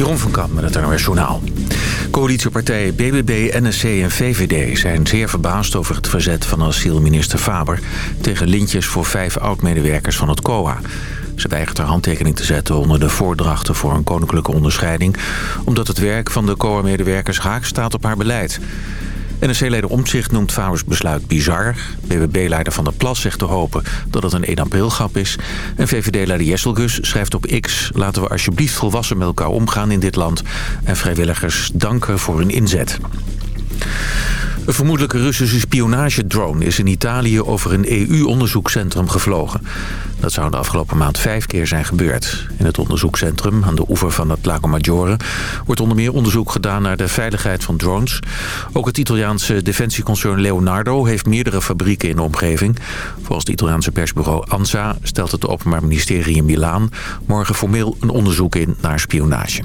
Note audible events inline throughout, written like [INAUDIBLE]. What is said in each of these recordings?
Jeroen van Kamp met het NOS Journaal. Coalitiepartijen BBB, NSC en VVD zijn zeer verbaasd over het verzet van asielminister Faber... tegen lintjes voor vijf oud-medewerkers van het COA. Ze weigert haar handtekening te zetten onder de voordrachten voor een koninklijke onderscheiding... omdat het werk van de COA-medewerkers haak staat op haar beleid. NRC-leider Omtzigt noemt Fabers besluit bizar. BBB-leider Van der Plas zegt te hopen dat het een 1 april grap is. En VVD-leider Jesselgus schrijft op X... laten we alsjeblieft volwassen met elkaar omgaan in dit land... en vrijwilligers danken voor hun inzet. Een vermoedelijke Russische spionagedrone is in Italië over een EU-onderzoekscentrum gevlogen. Dat zou de afgelopen maand vijf keer zijn gebeurd. In het onderzoekscentrum aan de oever van het Lago Maggiore... wordt onder meer onderzoek gedaan naar de veiligheid van drones. Ook het Italiaanse defensieconcern Leonardo heeft meerdere fabrieken in de omgeving. Volgens het Italiaanse persbureau ANSA stelt het Openbaar Ministerie in Milaan... morgen formeel een onderzoek in naar spionage.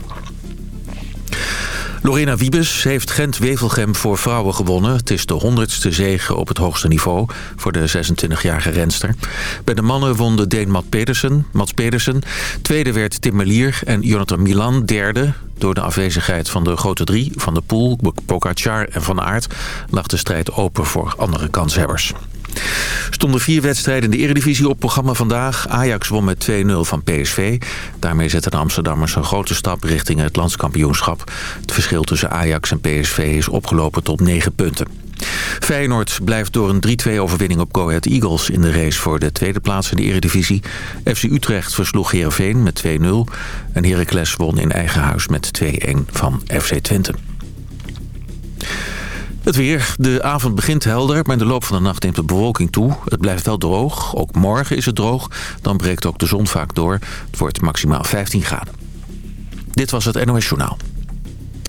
Lorena Wiebes heeft Gent-Wevelgem voor vrouwen gewonnen. Het is de honderdste zege op het hoogste niveau voor de 26-jarige renster. Bij de mannen won de Deen Mats Pedersen, Mats Pedersen. Tweede werd Tim Melier en Jonathan Milan derde. Door de afwezigheid van de grote drie, Van de Poel, Pogacar en Van Aert... lag de strijd open voor andere kanshebbers stonden vier wedstrijden in de Eredivisie op programma vandaag. Ajax won met 2-0 van PSV. Daarmee zetten de Amsterdammers een grote stap richting het landskampioenschap. Het verschil tussen Ajax en PSV is opgelopen tot 9 punten. Feyenoord blijft door een 3-2 overwinning op Go Ahead Eagles in de race voor de tweede plaats in de Eredivisie. FC Utrecht versloeg Heerenveen met 2-0 en Heracles won in eigen huis met 2-1 van FC Twente. Het weer. De avond begint helder, maar in de loop van de nacht neemt de bewolking toe. Het blijft wel droog. Ook morgen is het droog. Dan breekt ook de zon vaak door. Het wordt maximaal 15 graden. Dit was het NOS Journaal.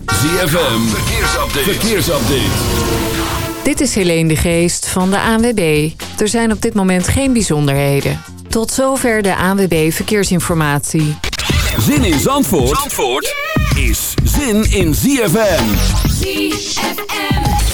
ZFM. Verkeersupdate. Verkeersupdate. Dit is Helene de Geest van de ANWB. Er zijn op dit moment geen bijzonderheden. Tot zover de ANWB Verkeersinformatie. Zin in Zandvoort, Zandvoort is zin in ZFM. ZFM.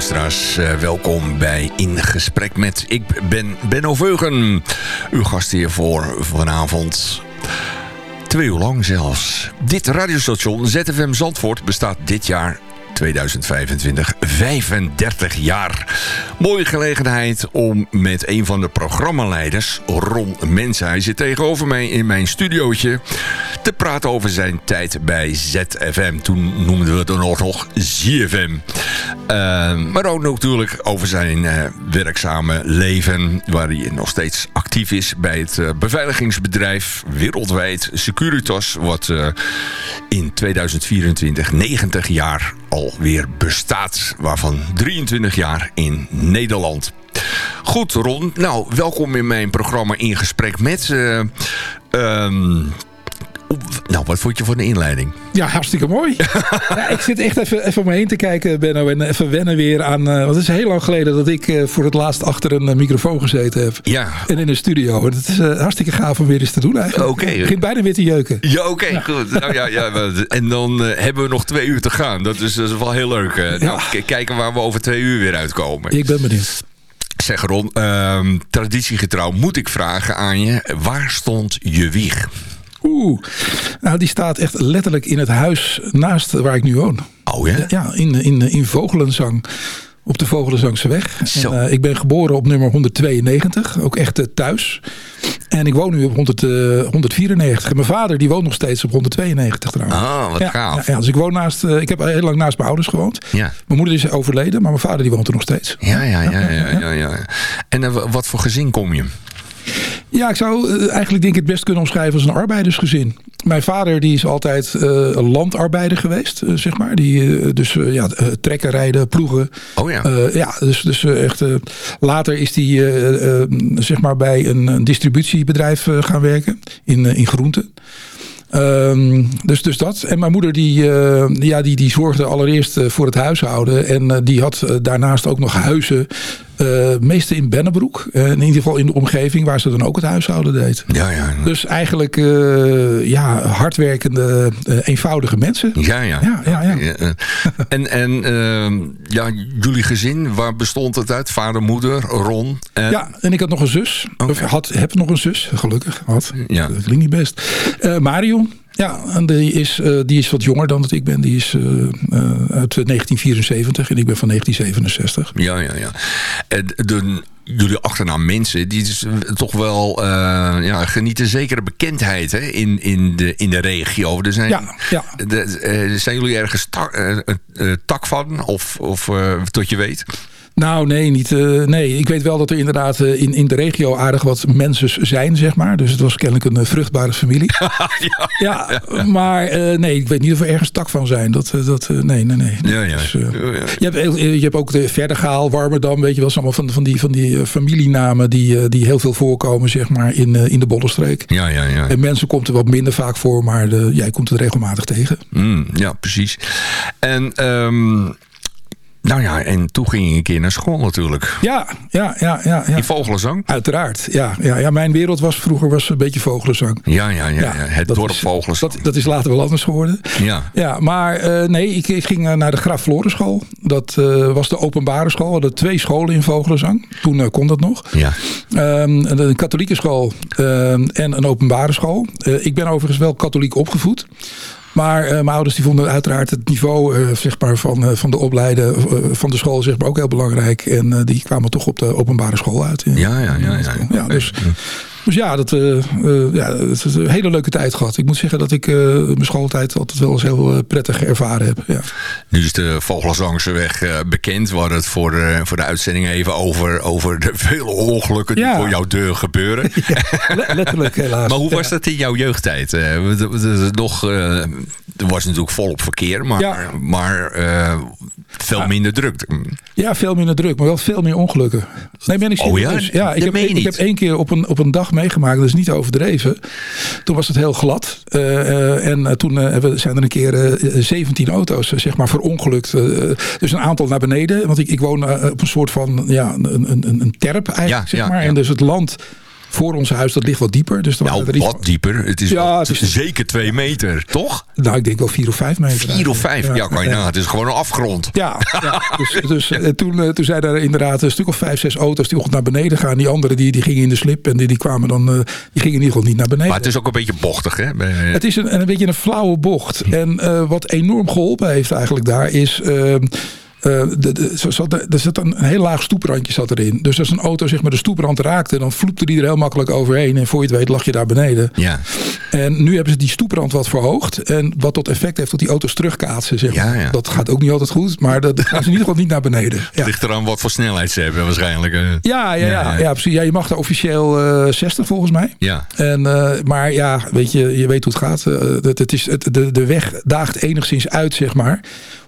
Luisteraars. Uh, welkom bij In Gesprek met... Ik ben Benno Veugen. Uw gast hier voor vanavond. Twee uur lang zelfs. Dit radiostation ZFM Zandvoort bestaat dit jaar 2025 35 jaar. Mooie gelegenheid om met een van de programmaleiders, Ron Mens, hij zit tegenover mij in mijn studiootje, te praten over zijn tijd bij ZFM. Toen noemden we het dan nog ZFM. Uh, maar ook natuurlijk over zijn uh, werkzame leven, waar hij nog steeds actief is bij het uh, beveiligingsbedrijf wereldwijd Securitas, wat uh, in 2024 90 jaar alweer bestaat, waarvan 23 jaar in Nederland. Goed Ron, nou welkom in mijn programma In Gesprek met... Uh, nou, wat vond je van de inleiding? Ja, hartstikke mooi. [LAUGHS] ja, ik zit echt even, even om me heen te kijken, Benno. En even wennen weer aan... Uh, want het is heel lang geleden dat ik uh, voor het laatst achter een uh, microfoon gezeten heb. Ja. En in een studio. En het is hartstikke gaaf om weer eens te doen eigenlijk. Oké. Okay. Het begint bijna weer te jeuken. Ja, oké. Okay, ja. goed. Nou, ja, ja, en dan hebben we nog twee uur te gaan. Dat is, dat is wel heel leuk. Nou, kijken waar we over twee uur weer uitkomen. Ik ben benieuwd. Zeg Ron, uh, traditiegetrouw moet ik vragen aan je. Waar stond je wieg? Oeh, nou die staat echt letterlijk in het huis naast waar ik nu woon. Oh ja? Ja, in, in, in Vogelenzang. Op de Vogelenzangse weg. En, uh, ik ben geboren op nummer 192, ook echt uh, thuis. En ik woon nu op 100, uh, 194. En mijn vader die woont nog steeds op 192 trouwens. Oh, wat ja, gaaf. Ja, dus ik woon naast, ik heb heel lang naast mijn ouders gewoond. Ja. Mijn moeder is overleden, maar mijn vader die woont er nog steeds. Ja, ja, ja. ja, ja, ja. En wat voor gezin kom je? Ja, ik zou eigenlijk denk ik het best kunnen omschrijven als een arbeidersgezin. Mijn vader die is altijd uh, landarbeider geweest, uh, zeg maar. Die, uh, dus ja, trekken, rijden, ploegen. Oh ja. ja, dus, dus echt. later is hij zeg maar bij een, een distributiebedrijf gaan werken in, in groenten. Um, dus, dus dat. En mijn moeder die, uh, ja, die, die zorgde allereerst voor het huishouden. En uh, die had daarnaast ook nog huizen Uh, meeste in Bennebroek. in ieder geval in de omgeving waar ze dan ook het huishouden deed. Ja, ja. Dus eigenlijk ja, hardwerkende, eenvoudige mensen. Ja, ja. ja, ja, ja. [LAUGHS] en en ehm, ja, jullie gezin, waar bestond het uit? Vader, moeder, Ron? En... Ja, en ik had nog een zus. Of had, heb nog een zus, gelukkig. Had. Ja. Dat klinkt niet best. Marion. Ja, en die is, uh, die is wat jonger dan dat ik ben. Die is uh, uh, uit 1974 en ik ben van 1967. Ja, ja, ja. En de, jullie achternaam mensen, die is toch wel ja, genieten zekere bekendheid hè, in, in, de, in de regio. Er zijn, ja, ja. De, zijn jullie ergens tak, tak van? Of, of tot je weet? Nou, nee, niet, uh, nee. Ik weet wel dat er inderdaad uh, in, in de regio aardig wat mensen zijn, zeg maar. Dus het was kennelijk een uh, vruchtbare familie. [LAUGHS] ja, ja, ja, maar nee, ik weet niet of er ergens tak van zijn. Dat, dat, nee, nee, nee. Ja, ja. Dus, je, hebt, je hebt ook de Verdergaal, Warmerdam, weet je wel. Allemaal van, van die, van die familienamen die, die heel veel voorkomen, zeg maar, in, in de Bollenstreek. Ja, ja, ja. En mensen komt er wat minder vaak voor, maar de, jij komt het regelmatig tegen. Mm, ja, precies. En... Um, nou ja, en toen ging je een keer naar school natuurlijk. Ja, ja, ja. ja, ja. In Vogelenzang? Uiteraard, ja, ja, ja. Mijn wereld was vroeger was een beetje Vogelenzang. Ja, ja, ja. ja, het dorp Vogelenzang. Dat, dat is later wel anders geworden. Ja. Ja, maar uh, nee, ik, ik, ging eh, naar de Graaf Florenschool. Dat uh, was de openbare school. We hadden twee scholen in Vogelenzang. Toen uh, kon dat nog. Ja. Um, een katholieke school um, en een openbare school. ik ben overigens wel katholiek opgevoed. Maar uh, mijn ouders die vonden uiteraard het niveau uh, zeg maar, van, uh, van de opleiden van de school zeg maar, ook heel belangrijk. En die kwamen toch op de openbare school uit. Ja, ja, ja. ja, ja. ja dus, dus ja, dat, uh, uh, ja, het is een hele leuke tijd gehad. Ik moet zeggen dat ik uh, mijn schooltijd altijd wel eens heel prettig ervaren heb. Ja. Nu is de Vogelzangseweg bekend. We hadden het voor, voor de uitzending even over, over de vele ongelukken die voor jouw deur gebeuren. [LAUGHS] Ja, letterlijk helaas. maar hoe was dat in jouw jeugdtijd? nog, er was natuurlijk volop verkeer, maar, maar veel minder druk. Ja, veel minder druk, maar wel veel meer ongelukken. Nee, ben ik oh ja? ja ik, heb, ik heb één keer op een, op een dag meegemaakt, dat is niet overdreven. Toen was het heel glad. Uh, uh, en toen uh, zijn er een keer 17 auto's zeg maar verongelukt. dus een aantal naar beneden. Want ik, ik woon op een soort van ja, een, een, een terp eigenlijk. Ja, zeg maar. Ja, en dus het land voor ons huis, dat ligt wat dieper. Dus nou, er wat dieper. Het is, ja, het is zeker twee meter, toch? Nou, ik denk wel vier of vijf meter. Vier of vijf? Ja, ja kan je nou, het is gewoon een afgrond. Ja, ja dus, dus [LAUGHS] eh, toen, uh, toen zijn er inderdaad een stuk of vijf, zes auto's die naar beneden gaan. Die anderen die, die gingen in de slip en die, die kwamen dan, uh, die gingen in ieder geval niet naar beneden. Maar het is ook een beetje bochtig, hè? Het is een, een beetje een flauwe bocht. En wat enorm geholpen heeft eigenlijk daar is... Ehm, uh, de, de, zat, er zat een, een, heel laag stoeprandje zat erin. Dus als een auto zeg maar, de stoeprand raakte, dan vloepte die er heel makkelijk overheen. En voor je het weet lag je daar beneden. Ja. En nu hebben ze die stoeprand wat verhoogd. En wat tot effect heeft dat die auto's terugkaatsen. Zeg maar. ja, ja. Dat gaat ook niet altijd goed. Maar dat gaan ze in ieder geval niet naar beneden. [LAUGHS] Ja. Het ligt eraan wat voor snelheid ze hebben waarschijnlijk. Ja, ja, ja, ja. precies. Ja, je mag daar officieel uh, eh, 60 volgens mij. Ja. En, uh, maar ja, weet je, je weet hoe het gaat. het, het is, het, de, de weg daagt enigszins uit, zeg maar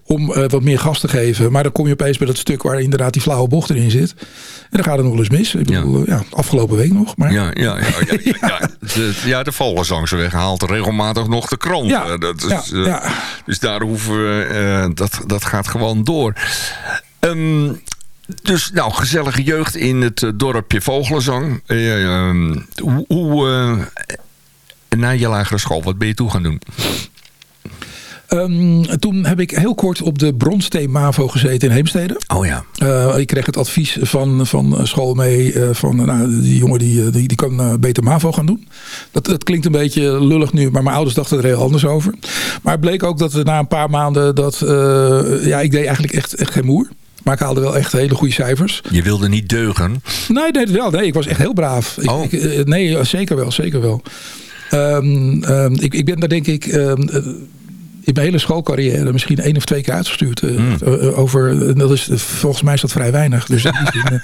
om uh, wat meer gas te geven. Maar dan kom je opeens bij dat stuk waar inderdaad die flauwe bocht erin zit. En dan gaat het nog wel eens mis. Ik bedoel, ja. ja afgelopen week nog. Maar... Ja, ja, ja, ja. [LAUGHS] De, ja, de Vogelzangseweg haalt regelmatig nog de krant. Ja, dat is, ja, ja. Uh, dus daar hoeven we, uh, dat, dat gaat gewoon door. Um, dus nou, gezellige jeugd in het dorpje Vogelenzang. Hoe, hoe na je lagere school, wat ben je toe gaan doen? Um, toen heb ik heel kort op de Bronsteen MAVO gezeten in Heemstede. Oh ja. Uh, ik kreeg het advies van, van school mee uh, van nou, die jongen die, die, die kan beter MAVO gaan doen. Dat, dat klinkt een beetje lullig nu, maar mijn ouders dachten er heel anders over. Maar het bleek ook dat na een paar maanden dat ja, ik deed eigenlijk echt, echt geen moer. Maar ik haalde wel echt hele goede cijfers. Je wilde niet deugen? Nee, nee, wel. nee ik was echt heel braaf. Oh. Ik, nee, zeker wel, zeker wel. Um, um, ik, ik ben daar denk ik... Um, in mijn hele schoolcarrière misschien één of twee keer uitgestuurd. Mm. over, dat is, volgens mij is dat vrij weinig. Dus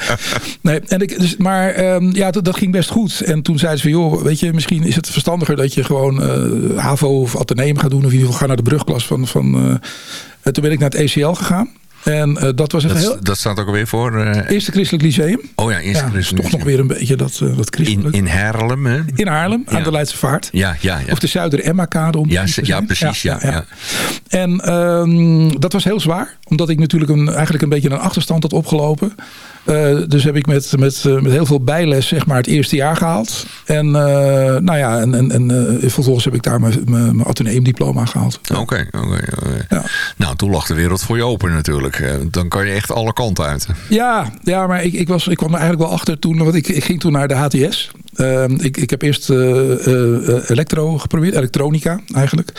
[LAUGHS] nee, en ik, dus, maar um, ja, dat, dat, ging best goed. En toen zeiden ze van, joh, weet je, misschien is het verstandiger dat je gewoon HAVO of Atheneum gaat doen. Of in ieder geval ga naar de brugklas van... van uh, toen ben ik naar het ECL gegaan. En uh, dat was echt dat, heel... Dat staat ook alweer voor? Uh... Eerste Christelijk Lyceum. Oh ja, Eerste ja, Christelijk Toch nog weer een beetje dat, uh, dat christelijk. In, in Haarlem, hè? In Haarlem, aan de Leidse Vaart. Ja, ja, ja. Of de Zuider-Emma-kade. Ja, ja, precies, ja. ja, En um, dat was heel zwaar. Omdat ik natuurlijk een, eigenlijk een beetje een achterstand had opgelopen. Dus heb ik met, met, met heel veel bijles zeg maar, het eerste jaar gehaald. En, nou ja, en, en, en vervolgens heb ik daar mijn, mijn, mijn diploma gehaald. Oké, oké. ja. Nou, toen lag de wereld voor je open natuurlijk. Dan kan je echt alle kanten uit. Ja, ja maar ik, ik, was, ik kwam er eigenlijk wel achter toen. Want ik, ik ging toen naar de HTS. Ehm, ik, ik heb eerst elektro geprobeerd, elektronica eigenlijk.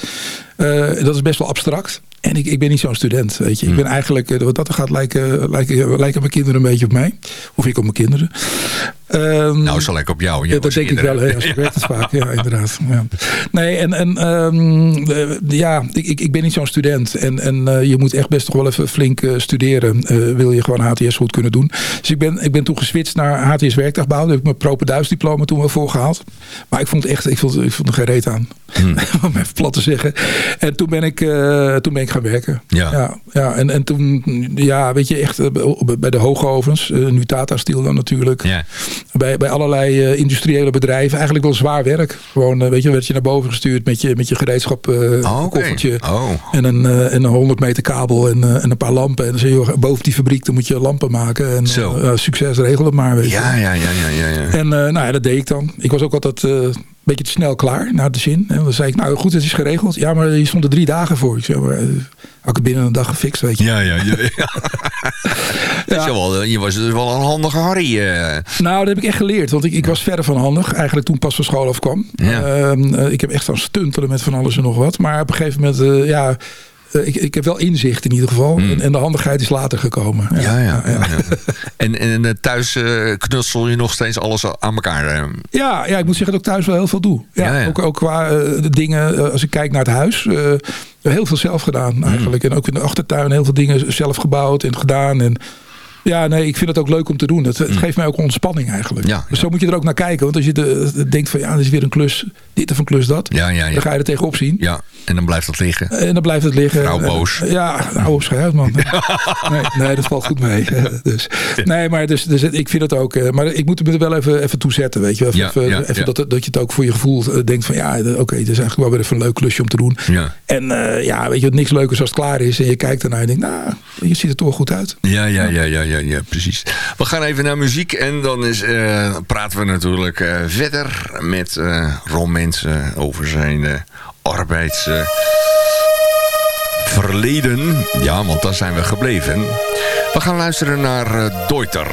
Dat is best wel abstract. En ik, ik ben niet zo'n student, weet je. Ik hmm. ben eigenlijk, wat dat gaat, lijken, lijken, lijken mijn kinderen een beetje op mij. Of ik op mijn kinderen. Um, nou, zo lekker op jou. Ja, dat denk ik wel. Hè, als [LAUGHS] je werkt het vaak. Ja, inderdaad. Ja. Nee, en, en um, ja, ik, ik, ik ben niet zo'n student. En, en uh, je moet echt best toch wel even flink uh, studeren. Uh, wil je gewoon HTS goed kunnen doen. Dus ik ben, ik ben toen geswitcht naar HTS werktuigbouw. Daar heb ik mijn propenduis diploma toen wel voor gehaald. Maar ik vond echt, ik vond, ik vond er geen reet aan. Hmm. [LAUGHS] Om even plat te zeggen. En toen ben ik, toen ben ik gaan werken. Ja. Ja, ja en, en toen, ja, weet je, echt bij de hoogovens. nu Tata Steel dan natuurlijk. Ja bij, bij allerlei uh, industriële bedrijven eigenlijk wel zwaar werk. Gewoon, uh, weet je, werd je naar boven gestuurd met je, met je gereedschap, uh, oh, koffertje oh. en, een, en een 100 meter kabel en, en een paar lampen. En dan zeg je, boven die fabriek dan moet je lampen maken. En succes, regel het maar. Weet ja, ja, ja, ja, ja, ja. En nou ja, dat deed ik dan. Ik was ook altijd beetje te snel klaar, naar de zin. En dan zei ik, nou goed, het is geregeld. Ja, maar je stond er drie dagen voor. Ik zei, maar, had ik binnen een dag gefixt, weet je. Ja, ja, [LAUGHS] ja. ja. Je, wel, je was dus wel een handige Harry. Uh. Nou, dat heb ik echt geleerd. Want ik, ik was verder van handig. Eigenlijk toen pas van school afkwam. Ja. Uh, ik heb echt aan stuntelen met van alles en nog wat. Maar op een gegeven moment, uh, ja eh, ik, ik heb wel inzicht in ieder geval. Hmm. En, en, de handigheid is later gekomen. Ja, ja. ja, ja. en, en eh, thuis uh, knutsel je nog steeds alles aan elkaar? Ja, ja, ik moet zeggen dat ik thuis wel heel veel doe. Ja, Ook, ook qua de dingen, als ik kijk naar het huis. heel veel zelf gedaan hmm. eigenlijk. En ook in de achtertuin heel veel dingen zelf gebouwd en gedaan. En ja, nee, ik vind het ook leuk om te doen. Het, het mm. geeft mij ook ontspanning eigenlijk. Ja, dus zo moet je er ook naar kijken. Want als je de, denkt van ja, er is weer een klus, dit of een klus dat. Ja, ja, ja. Dan ga je er tegenop zien. Ja, en dan blijft het liggen. En dan blijft het liggen. Nou boos. ja, nou uit man. [LAUGHS] Nee, nee, dat valt goed mee. dus, nee, maar dus, dus ik vind het ook. Eh, maar ik moet er wel even, even toe zetten, weet je. Even, even, even Dat, dat je het ook voor je gevoel eh, denkt van ja, oké, okay, het is eigenlijk wel weer even een leuk klusje om te doen. Ja. En uh, ja, weet je, niks leukers als het klaar is. En je kijkt ernaar en denkt, nou, je ziet er toch goed uit. Ja, ja, ja, ja, ja, ja precies. We gaan even naar muziek en dan is, uh, praten we natuurlijk uh, verder met Ron Mensen over zijn arbeidsverleden. ja, want daar zijn we gebleven. We gaan luisteren naar Deuter.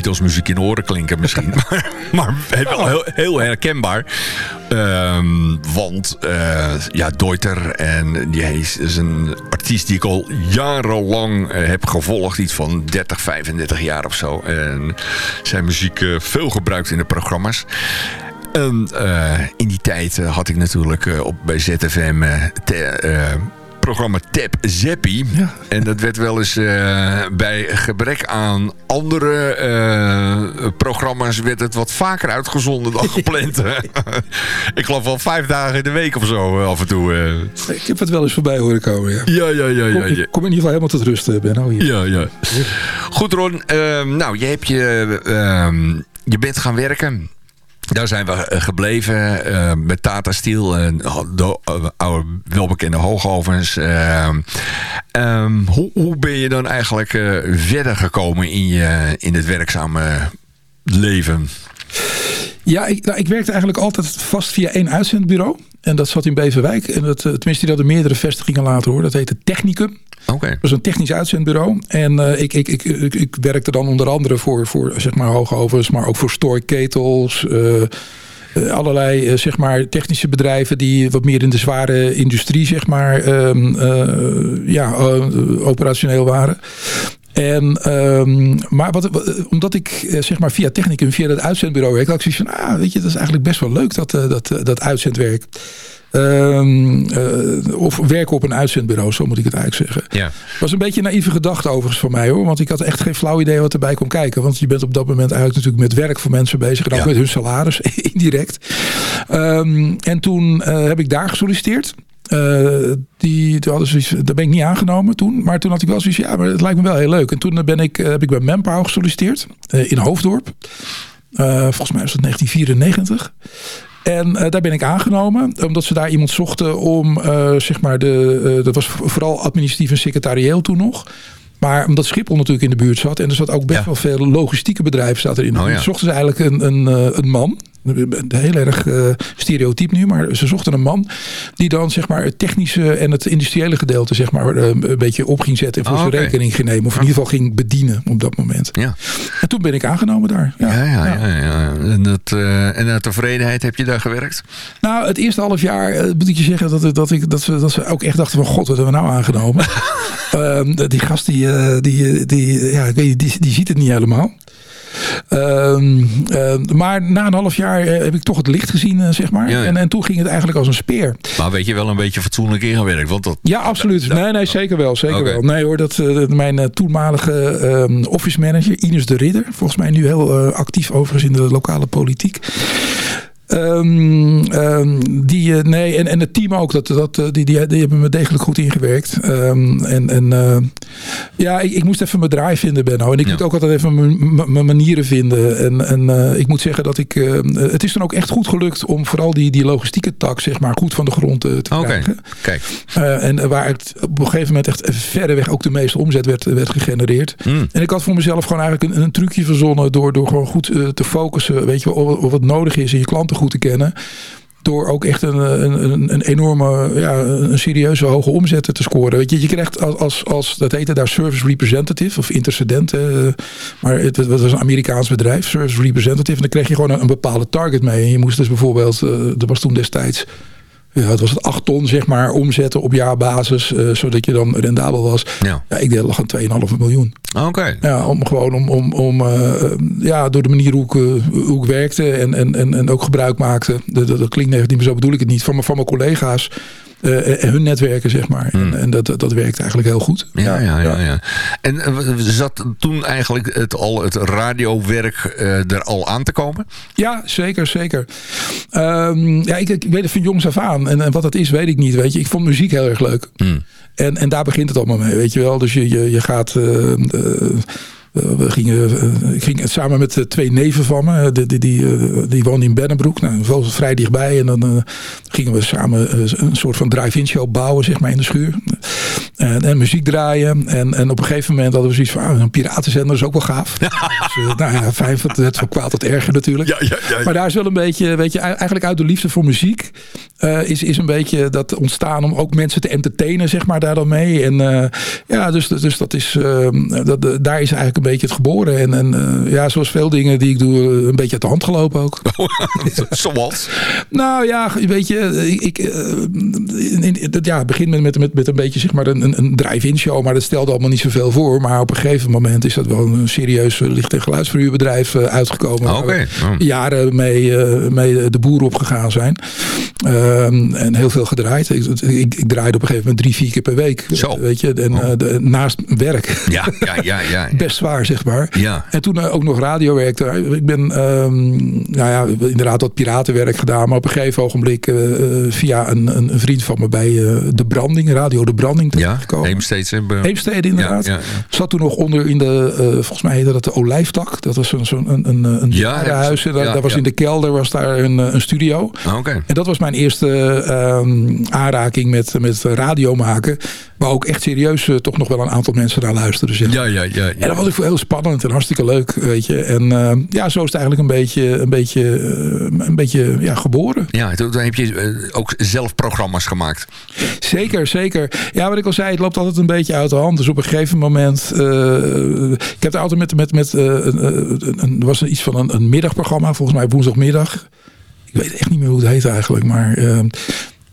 Niet als muziek in oren klinken misschien, [LAUGHS] maar, maar wel heel, heel herkenbaar. Ehm, want ja, Deuter en die is, is, een artiest die ik al jarenlang heb gevolgd. Iets van 30, 35 jaar of zo. En zijn muziek veel gebruikt in de programma's. En in die tijd had ik natuurlijk op, bij ZFM programma Tap Zeppi. Ja. En dat werd wel eens uh, bij gebrek aan andere uh, programma's... werd het wat vaker uitgezonden dan [LAUGHS] gepland. [LAUGHS] ik geloof wel vijf dagen in de week of zo af en toe. Ik heb het wel eens voorbij horen komen, ja. Ja, ja, ja. ja, ja. Kom, in ieder geval helemaal tot rust, Benno. Hier. Ja, ja. Goed, Ron. Ehm, nou, je, hebt je, ehm, je bent gaan werken... Daar zijn we eh, gebleven uh, met Tata Steel en de oude welbekende hoogovens. Uh, um, hoe, hoe, ben je dan eigenlijk verder gekomen in, je, in het werkzame leven? Ja, ik, nou, ik werkte eigenlijk altijd vast via één uitzendbureau. En dat zat in Beverwijk. En dat, tenminste, die hadden meerdere vestigingen later hoor. Dat heette Technicum. Okay. Dat is een technisch uitzendbureau. En uh, ik, ik, ik, ik, ik, werkte dan onder andere voor, voor zeg maar hoogovens, maar ook voor storyketels. Uh, allerlei zeg maar, technische bedrijven die wat meer in de zware industrie zeg maar, uh, ja, operationeel waren. En, um, maar wat, omdat ik zeg maar via Technicum, via dat uitzendbureau werk, had ik zoiets van, ah, weet je, dat is eigenlijk best wel leuk dat, dat, dat uitzendwerk. Um, uh, of werken op een uitzendbureau, zo moet ik het eigenlijk zeggen. Ja. was een beetje een naïeve gedachte overigens van mij hoor. Want ik had echt geen flauw idee wat erbij kon kijken. Want je bent op dat moment eigenlijk natuurlijk met werk voor mensen bezig. En ook met hun salaris, [LAUGHS] indirect. Um, en toen uh, heb ik daar gesolliciteerd. Uh, die, toen hadden ze, daar ben ik niet aangenomen toen. Maar toen had ik wel zoiets ja, maar het lijkt me wel heel leuk. En toen ben ik, heb ik bij Manpower gesolliciteerd. in Hoofddorp. volgens mij was het 1994. En daar ben ik aangenomen, omdat ze daar iemand zochten om, zeg maar, de, dat was vooral administratief en secretarieel toen nog. Maar omdat Schiphol natuurlijk in de buurt zat en er zat ook best ja. wel veel logistieke bedrijven zat erin. Oh, ja. zochten ze eigenlijk een, een, een man heel erg uh, stereotyp nu, maar ze zochten een man die dan zeg maar het technische en het industriële gedeelte zeg maar uh, een beetje op ging zetten en voor oh, zijn okay. rekening ging nemen. Of in ieder geval ging bedienen op dat moment. Ja. En toen ben ik aangenomen daar. Ja, ja, ja. ja, ja. En, dat, uh, en naar tevredenheid heb je daar gewerkt? Nou, het eerste half jaar moet ik je zeggen dat, dat, ik, dat, ze, dat ze ook echt dachten van god, wat hebben we nou aangenomen? [LAUGHS] die gast die, die, die, ja, ik weet, die, die ziet het niet helemaal. Um, uh, maar na een half jaar uh, heb ik toch het licht gezien, uh, zeg maar. Ja, ja. En, en toen ging het eigenlijk als een speer. Maar weet je wel een beetje fatsoenlijk ingewerkt? Want dat, ja, absoluut. Nee, nee, zeker wel. Zeker okay. wel. Nee hoor, dat, mijn toenmalige um, office manager, Ines de Ridder. Volgens mij nu heel actief overigens in de lokale politiek. Um, um, die, uh, nee, en, en het team ook, dat, dat, die, die, die hebben me degelijk goed ingewerkt. Um, en en uh, ja, ik, ik, moest even mijn draai vinden, Benno. En ik ja. moet ook altijd even mijn manieren vinden. En, en uh, ik moet zeggen dat ik... het is dan ook echt goed gelukt om vooral die, die logistieke tak, zeg maar, goed van de grond te okay. krijgen. Kijk. en waar het op een gegeven moment echt verreweg ook de meeste omzet werd, werd gegenereerd. Mm. En ik had voor mezelf gewoon eigenlijk een, een trucje verzonnen door, door gewoon goed te focussen, weet je, op wat nodig is in je klanten goed te kennen. Door ook echt een, een, een enorme, ja, een serieuze hoge omzetten te scoren. Weet je, je krijgt als, als, als dat heette daar service representative of intercedent. Eh, maar het, was een Amerikaans bedrijf, service representative. En dan kreeg je gewoon een, bepaalde target mee. En je moest dus bijvoorbeeld, uh, er was toen destijds ja, het was het 8 ton zeg maar omzetten op jaarbasis, uh, zodat je dan rendabel was. Ja, ja ik deed lag aan 2,5 miljoen. Oké. Okay. Ja, om gewoon om, om, om uh, ja, door de manier hoe ik, uh, hoe ik werkte en, en, en, en ook gebruik maakte. Dat, dat, dat klinkt negatief, maar zo bedoel ik het niet. Van, mijn, van mijn collega's uh, hun netwerken, zeg maar. Hmm. En, en, dat, dat werkt eigenlijk heel goed. Ja, ja, ja. ja. En uh, zat toen eigenlijk het, al het radiowerk uh, er al aan te komen? Ja, zeker, zeker. Um, ja, ik, ik, weet het van jongs af aan. En, en, wat dat is, weet ik niet. Weet je. Ik vond muziek heel erg leuk. Hmm. En, en daar begint het allemaal mee, weet je wel. Dus je, je, je gaat... We gingen, uh, ik ging samen met uh, twee neven van me. Die, die, die, die woonden in Bennenbroek. Nou, vrij dichtbij. En dan gingen we samen een soort van drive-in show bouwen zeg maar, in de schuur. En, en, muziek draaien. En, en op een gegeven moment hadden we zoiets van... Ah, een piratenzender is ook wel gaaf. dus, uh, nou ja, fijn, het van kwaad tot erger natuurlijk. Ja, ja, ja, maar daar is wel een beetje... Weet je, eigenlijk uit de liefde voor muziek... Uh, is, is een beetje dat ontstaan om ook mensen te entertainen, zeg maar, daar dan mee. En uh, ja, dus, dus dat is, uh, dat, daar is eigenlijk een beetje het geboren. En, en ja, zoals veel dingen die ik doe, een beetje uit de hand gelopen ook. [LAUGHS] Zoals? nou ja, weet je, ik, in, ja, het begint met, met, met, met een beetje, zeg maar, een, een drive-in show. Maar dat stelde allemaal niet zoveel voor. Maar op een gegeven moment is dat wel een serieus licht- en geluidsverhuurbedrijf uitgekomen. Okay. Oh. Jaren mee, mee de boer opgegaan zijn. Um, en heel veel gedraaid. Ik, ik, ik, draaide op een gegeven moment drie, vier keer per week. Zo. Weet je, en, de, naast werk. Ja, ja, ja, ja, ja. [LAUGHS] Best zwaar, zeg maar. Ja. En toen ook nog radio werkte. Ik ben um, nou ja, inderdaad wat piratenwerk gedaan. Maar op een gegeven ogenblik uh, via een, een, vriend van me bij De Branding, Radio De Branding terechtgekomen. Ja, Heemstede. Heemstede inderdaad. Ja, ja, Zat toen nog onder in de, volgens mij heette dat de Olijftak. Dat was zo'n zo een, een, een ja, huis. Daar, daar was in de kelder was daar een, een studio. Ah, okay. En dat was mijn eerste um, aanraking met, met radio maken. Maar ook echt serieus uh, toch nog wel een aantal mensen naar luisteren. Zeg. Ja, ja, ja, ja. En dat was ik heel spannend en hartstikke leuk. Weet je. En uh, ja, zo is het eigenlijk een beetje, een beetje, uh, een beetje ja, geboren. Ja, toen heb je ook zelf programma's gemaakt. Zeker, zeker. Ja, wat ik al zei, het loopt altijd een beetje uit de hand. Dus op een gegeven moment... ik heb er altijd met... met, met er was iets van een, een middagprogramma, volgens mij woensdagmiddag. Ik weet echt niet meer hoe het heet eigenlijk. Maar uh,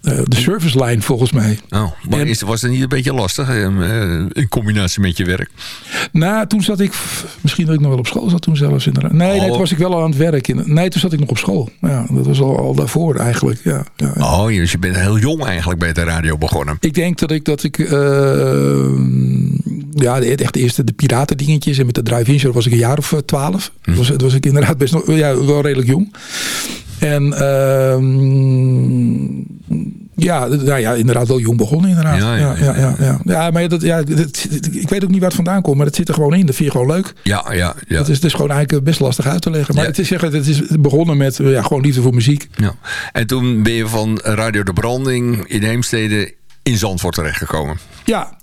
de service line volgens mij. Oh, maar en, is, was het niet een beetje lastig uh, in combinatie met je werk? Nou, toen zat ik... Misschien dat ik nog wel op school zat toen zelfs. Inderdaad. Nee, oh. nee, toen was ik wel al aan het werk. In, nee, toen zat ik nog op school. Ja, dat was al, al daarvoor eigenlijk. Ja, ja. Oh, dus je bent heel jong eigenlijk bij de radio begonnen. Ik denk dat ik... Dat ik ja, echt de eerste de piratendingetjes. En met de drive-in show was ik een jaar of twaalf. Hm. Was, was ik inderdaad best nog... Ja, wel redelijk jong. En um, ja, nou ja, inderdaad wel jong begonnen inderdaad. Ja, ja, ja, ja, ja. ja maar dat, ja, dat, ik weet ook niet waar het vandaan komt, maar het zit er gewoon in. Dat vind je gewoon leuk. Ja, ja, ja. Dat is, het is gewoon eigenlijk best lastig uit te leggen. Maar het, is, zeggen, het is begonnen met ja, gewoon liefde voor muziek. Ja. En toen ben je van Radio de Branding in Heemstede in Zandvoort terechtgekomen. Ja,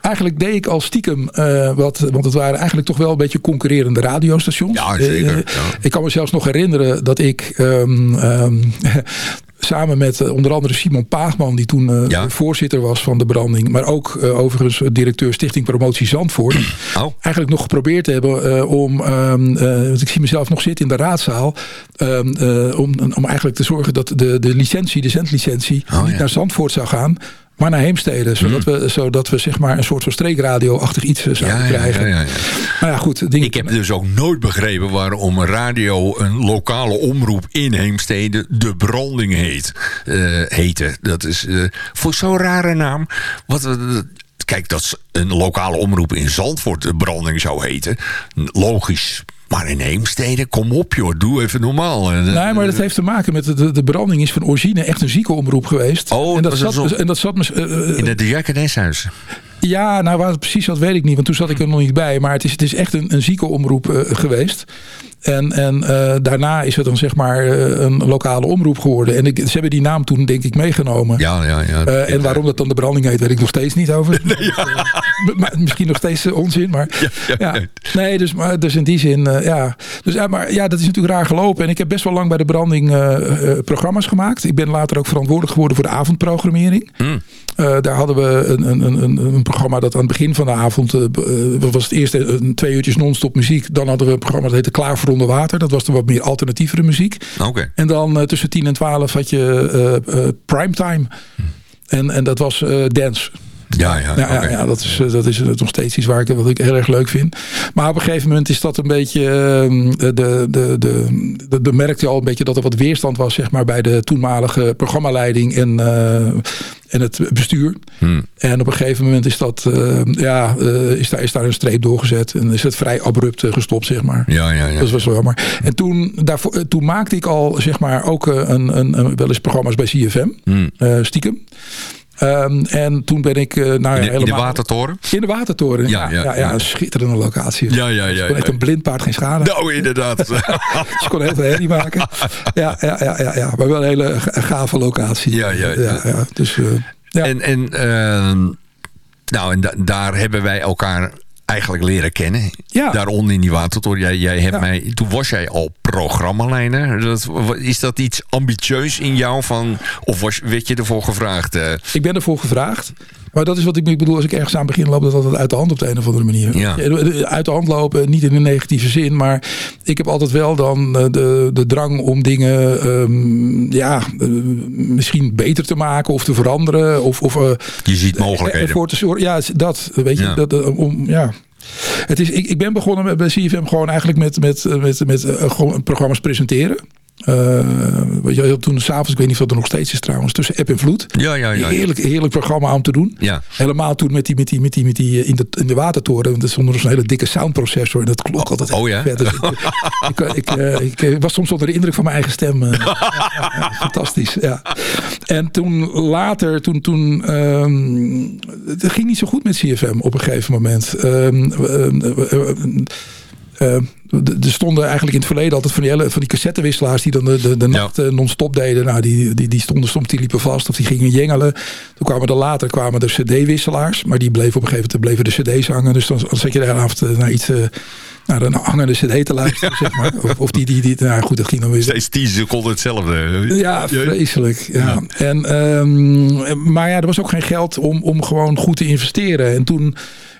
eigenlijk deed ik al stiekem uh, wat, want het waren eigenlijk toch wel een beetje concurrerende radiostations. Ja, zeker. Uh, ja. Ik kan me zelfs nog herinneren dat ik um, um, [LAUGHS] samen met uh, onder andere Simon Paagman, die toen uh, ja. voorzitter was van de branding, maar ook uh, overigens directeur Stichting Promotie Zandvoort, [CLEARS THROAT] oh. eigenlijk nog geprobeerd hebben om, um, ik zie mezelf nog zitten in de raadzaal, om, om eigenlijk te zorgen dat de, de licentie, de zendlicentie, oh, niet ja. naar Zandvoort zou gaan, maar naar Heemstede. Zodat, mm. we, zodat we zeg maar een soort van streekradio-achtig iets zouden ja, krijgen. Ja, ja, ja. Maar ja, goed. Ding... Ik heb dus ook nooit begrepen waarom radio, een lokale omroep in Heemstede, de Branding heet. Uh, heette. Dat is uh, voor zo'n rare naam. Wat, uh, kijk, dat een lokale omroep in Zandvoort de Branding zou heten. Logisch. Maar in Heemstede, kom op joh, doe even normaal. Nee, maar dat heeft te maken met de, de branding is van origine echt een ziekenomroep geweest. Oh, en dat, zat, zo... en dat zat... Uh, in het Jacaneshuis. Ja, nou waar het precies zat weet ik niet, want toen zat ik er nog niet bij. Maar het is, het is echt een, een ziekenomroep uh, geweest. En, en uh, daarna is het dan zeg maar uh, een lokale omroep geworden. En ik, ze hebben die naam toen denk ik meegenomen. Ja, ja, ja. Uh, en waarom dat dan de branding heet, weet ik nog steeds niet over. [LAUGHS] Nee, ja. maar, misschien nog steeds onzin, maar... Ja, ja, ja. Nee, dus, maar, dus in die zin, ja. Dus, ja, maar ja, dat is natuurlijk raar gelopen. En ik heb best wel lang bij de branding programma's gemaakt. Ik ben later ook verantwoordelijk geworden voor de avondprogrammering. Hmm. daar hadden we een, een, een, een, programma dat aan het begin van de avond... was het eerste een twee uurtjes non-stop muziek. Dan hadden we een programma dat heette Klaar voor onder water. Dat was dan wat meer alternatievere muziek. Okay. En dan uh, tussen 10 en 12 had je uh, uh, primetime. Hm. En, en dat was dance. Ja, ja, ja, okay. ja, dat, is, dat is nog steeds iets waar ik, wat ik heel erg leuk vind. Maar op een gegeven moment is dat een beetje... De, de, de, de, de merkte je al een beetje dat er wat weerstand was zeg maar, bij de toenmalige programmaleiding en, uh, en het bestuur. Hmm. En op een gegeven moment is, dat, uh, ja, uh, is, daar, is daar een streep doorgezet. En is het vrij abrupt gestopt, zeg maar. Ja, ja, ja. Dat was wel jammer. En toen, daarvoor, toen maakte ik al zeg maar, ook een, een, een, wel eens programma's bij CFM. Hmm. stiekem. Um, en toen ben ik... Uh, nou, in, de, helemaal, in de Watertoren? In de Watertoren, ja. Ja, ja, ja een schitterende locatie. Ja, ja, ja. Kon echt een blindpaard geen schade. Nou, inderdaad. [LAUGHS] Ze kon heel veel herrie maken. Ja, ja, ja, ja, ja, maar wel een hele gave locatie. Ja, ja, ja. ja. Dus, ja. En... en uh, Nou, en daar hebben wij elkaar eigenlijk leren kennen. Ja. Daaronder in die watertoren. Jij, jij hebt mij, toen was jij al programmaleider. Dat, is dat iets ambitieus in jou? Van, of was, werd je ervoor gevraagd? Uh? Ik ben ervoor gevraagd. Maar dat is wat ik bedoel. Als ik ergens aan begin loop, dat altijd uit de hand op de een of andere manier. Ja. Uit de hand lopen, niet in een negatieve zin. Maar ik heb altijd wel dan eh, de, de drang om dingen um, ja, uh, misschien beter te maken of te veranderen. Of, of, uh, je ziet mogelijkheden. Ervoor te zorgen. Ja, dat. Weet je, ja. dat, om, ja. Het is, ik, ik ben begonnen met, bij CFM gewoon eigenlijk met, met, met, met, met gewoon programma's presenteren. Weet je, toen s'avonds, ik weet niet of dat er nog steeds is trouwens, tussen app en vloed. Ja, ja, ja. Heerlijk, heerlijk programma om te doen. Ja. Helemaal toen met die, met die, met die, met die in, de, in de watertoren. Want er stond er zo'n hele dikke soundprocessor en dat klonk oh, altijd oh, ja? Dus ik, ik, ik, ik, was soms onder de indruk van mijn eigen stem. Ja, [LAUGHS] fantastisch, ja. En toen later, toen, toen um, het ging niet zo goed met CFM op een gegeven moment. Um, uh, er stonden eigenlijk in het verleden altijd van die, hele, van die cassettewisselaars die dan de, de, de nacht ja. non-stop deden. Nou, die, die, die stonden soms, die liepen vast of die gingen jengelen. Toen kwamen er later kwamen er cd-wisselaars. Maar die bleven op een gegeven moment bleven de cd's hangen. Dus dan, dan zat je de hele avond naar iets... Uh, naar een hangende cd te luisteren, zeg maar. Of, of, die, die, die, nou goed, dat ging dan weer... Steeds 10 seconden hetzelfde. Ja, vreselijk. Ja. ja. En, um, maar ja, er was ook geen geld om, om gewoon goed te investeren. En toen...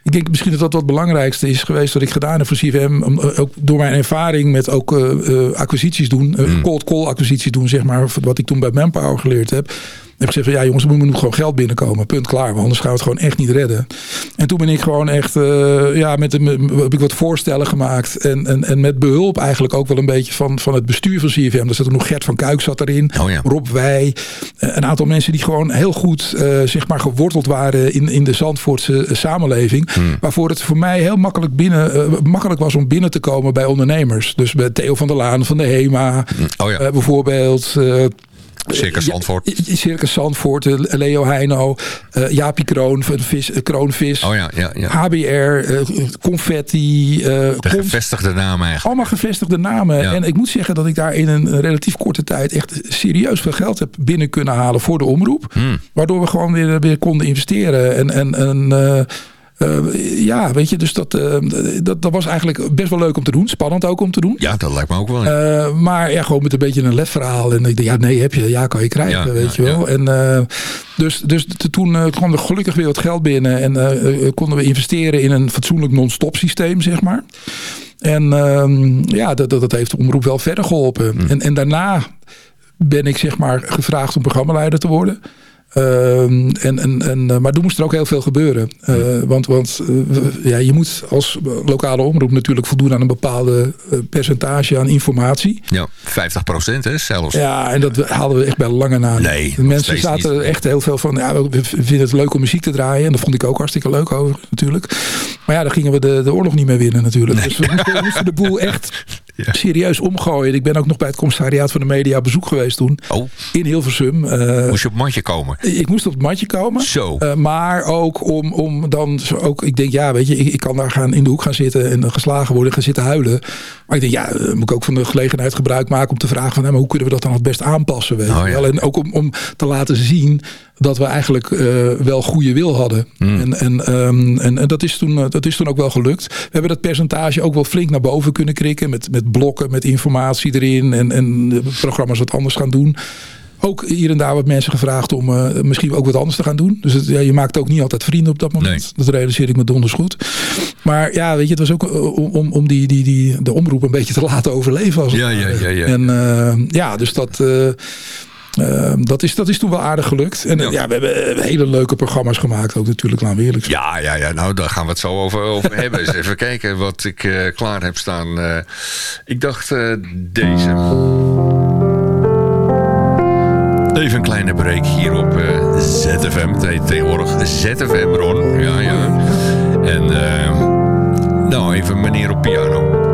Ik denk misschien dat dat wat het belangrijkste is geweest wat ik gedaan heb voor CVM. Ook door mijn ervaring met ook uh, uh, acquisities doen. Uh, mm. Cold call acquisities doen, zeg maar. Wat ik toen bij Manpower geleerd heb. Ik heb gezegd van ja jongens, er moet nu gewoon geld binnenkomen. Punt klaar. Want anders gaan we het gewoon echt niet redden. En toen ben ik gewoon echt, uh, ja, met, heb ik wat voorstellen gemaakt. En, en, en met behulp eigenlijk ook wel een beetje van, van het bestuur van CFM. Er zat nog Gert van Kuik zat erin. Oh ja. Rob Wij. Een aantal mensen die gewoon heel goed, uh, zeg maar, geworteld waren in, in de Zandvoortse samenleving. Hmm. Waarvoor het voor mij heel makkelijk, binnen, uh, makkelijk was om binnen te komen bij ondernemers. Dus bij Theo van der Laan van de HEMA. Oh ja. bijvoorbeeld. Circus Zandvoort. Circus Zandvoort, Leo Heino, uh, Jaapie Kroon, vis, Kroonvis, oh ja, ja, ja. HBR, uh, Confetti. Uh, de gevestigde namen eigenlijk. Allemaal gevestigde namen. En ik moet zeggen dat ik daar in een relatief korte tijd echt serieus veel geld heb binnen kunnen halen voor de omroep. Hmm. Waardoor we gewoon weer, weer konden investeren. En, en, en uh, ja, weet je, dus dat, uh, dat, dat was eigenlijk best wel leuk om te doen. Spannend ook om te doen. Ja, dat lijkt me ook wel. Uh, maar ja, gewoon met een beetje een letverhaal. En ik dacht, ja, nee, heb je, ja, kan je krijgen, Ja, weet ja, je wel. En dus, dus toen kwam er gelukkig weer wat geld binnen. En konden we investeren in een fatsoenlijk non-stop systeem, zeg maar. En ehm, ja, dat, dat, dat heeft de omroep wel verder geholpen. Mm. En, en daarna ben ik zeg maar gevraagd om programmaleider te worden. Uh, en, en, en, maar toen moest er ook heel veel gebeuren. Uh, want want uh, ja, je moet als lokale omroep natuurlijk voldoen aan een bepaalde uh, percentage aan informatie. Ja, 50 procent hè, zelfs. Ja, en dat haalden we echt bij lange na. Nee, De mensen zaten echt heel veel van, ja, we vinden het leuk om muziek te draaien. En dat vond ik ook hartstikke leuk over natuurlijk. Maar ja, dan gingen we de, de oorlog niet meer winnen natuurlijk. Nee. Dus we moesten, we moesten de boel echt [LAUGHS] ja. serieus omgooien. Ik ben ook nog bij het commissariaat van de media op bezoek geweest toen. Oh. In Hilversum. Moest je op het mandje komen? Ik moest op het matje komen. Zo. Uh, maar ook om, om dan ook, ik denk ja, weet je, ik, ik, kan daar gaan in de hoek gaan zitten en geslagen worden, gaan zitten huilen. Maar ik denk ja, uh, moet ik ook van de gelegenheid gebruik maken om te vragen van, nou, maar hoe kunnen we dat dan het best aanpassen? Weet oh, je wel? Ja. En ook om, om te laten zien dat we eigenlijk uh, wel goede wil hadden. Mm. En, en, um, en, en, dat, is toen, dat is toen ook wel gelukt. We hebben dat percentage ook wel flink naar boven kunnen krikken. Met, met blokken, met informatie erin. En, en programma's wat anders gaan doen. Ook hier en daar wat mensen gevraagd om uh, misschien ook wat anders te gaan doen. Dus het, ja, je maakt ook niet altijd vrienden op dat moment. Nee. Dat realiseer ik me donders goed. Maar ja, weet je, het was ook om, om, om die, die, die, de omroep een beetje te [LAUGHS] laten overleven. Als ja, ja, ja, ja. En uh, ja, dus dat... Uh, dat, is, dat is toen wel aardig gelukt. En ja. ja. we hebben hele leuke programma's gemaakt. Ook natuurlijk, laten we eerlijk zijn. Ja, ja, ja, nou daar gaan we het zo over, over [LAUGHS] hebben. Eens even kijken wat ik uh, klaar heb staan. Uh, ik dacht deze. Even een kleine break hier op uh, ZFM. Tegenwoordig ZFM, Ron. Ja, ja. En uh, nou, even meneer op piano.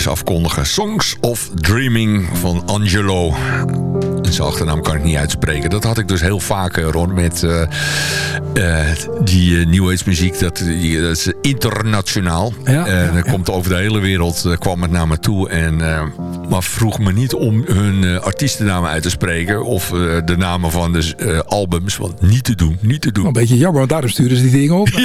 Afkondigen. Songs of Dreaming van Angelo. Zijn achternaam kan ik niet uitspreken. Dat had ik dus heel vaak, Ron, met uh, uh, die uh, New Age muziek. Dat, die, dat is internationaal. Ja, en ja, ja. komt over de hele wereld, kwam het naar me toe. En, maar vroeg me niet om hun artiestennamen uit te spreken. Of de namen van de albums. Want niet te doen, niet te doen. Een beetje jammer, want daarom sturen ze die dingen op. [LAUGHS]